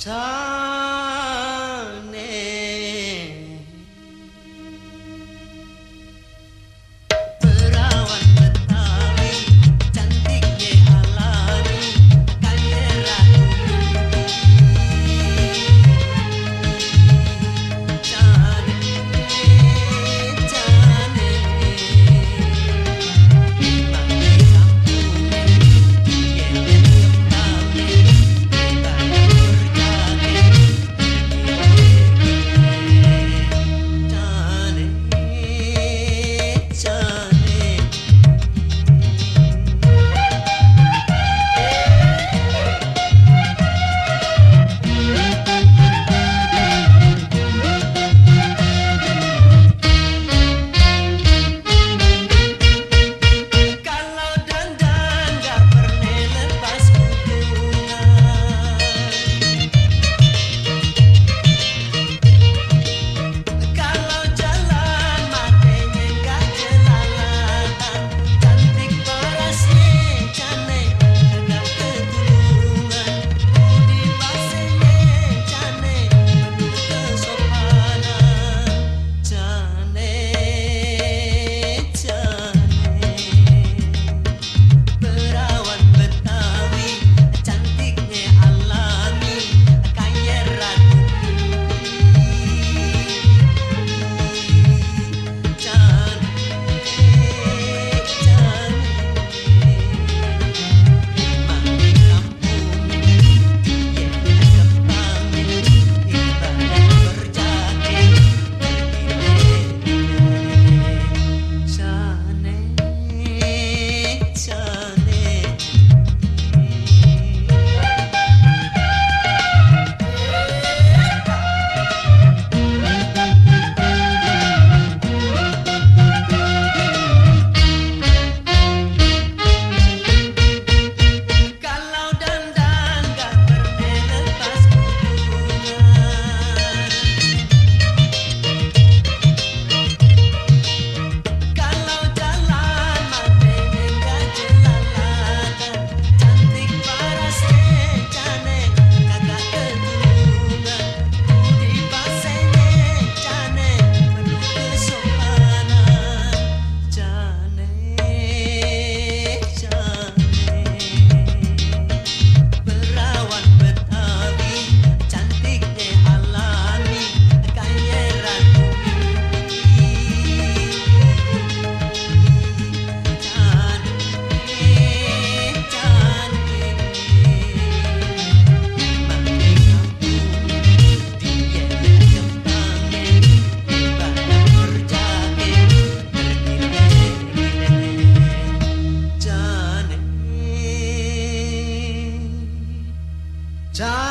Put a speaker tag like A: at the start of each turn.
A: time. Time.